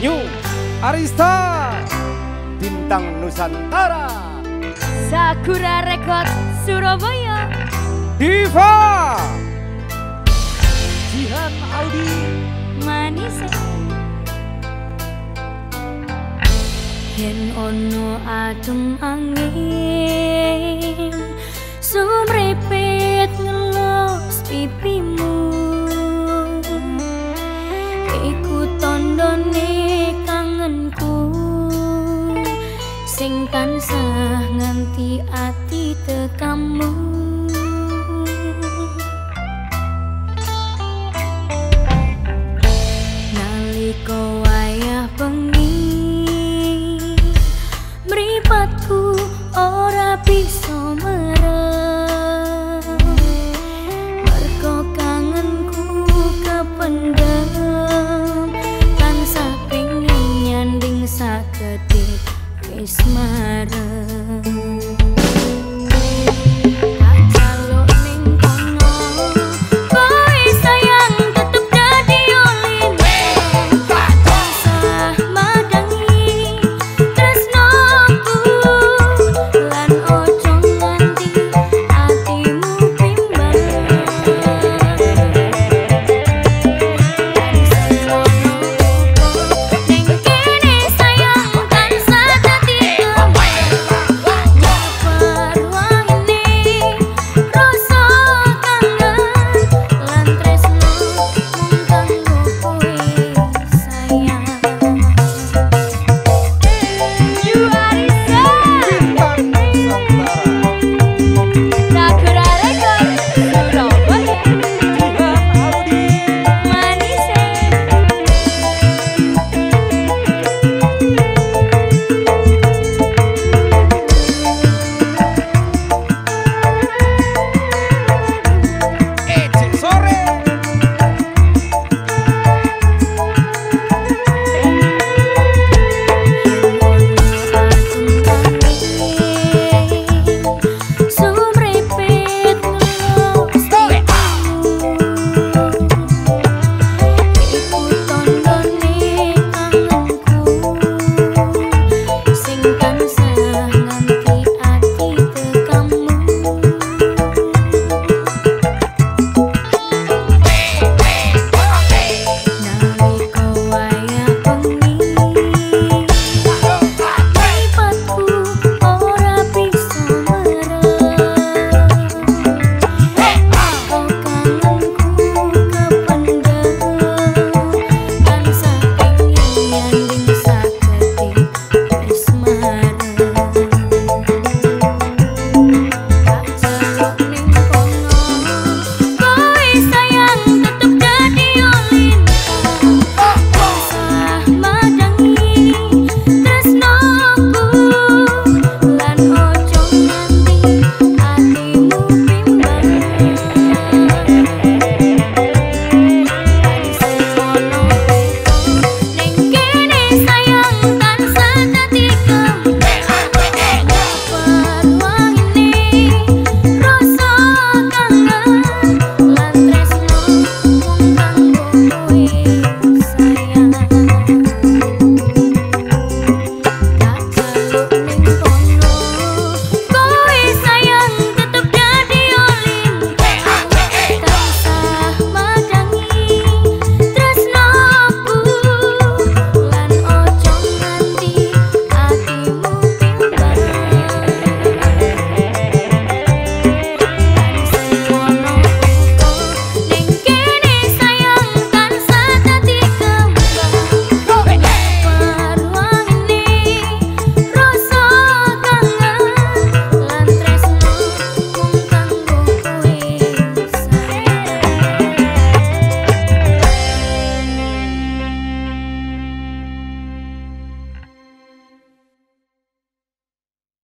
New Arista Bintang Nusantara. Sakura Record Surabaya. Diva. Jihan Audi Manis Yen ono adem angin Sumrepet ngelos pipimu. Iku tondone Sing tansah nganti ati tekamu Ismara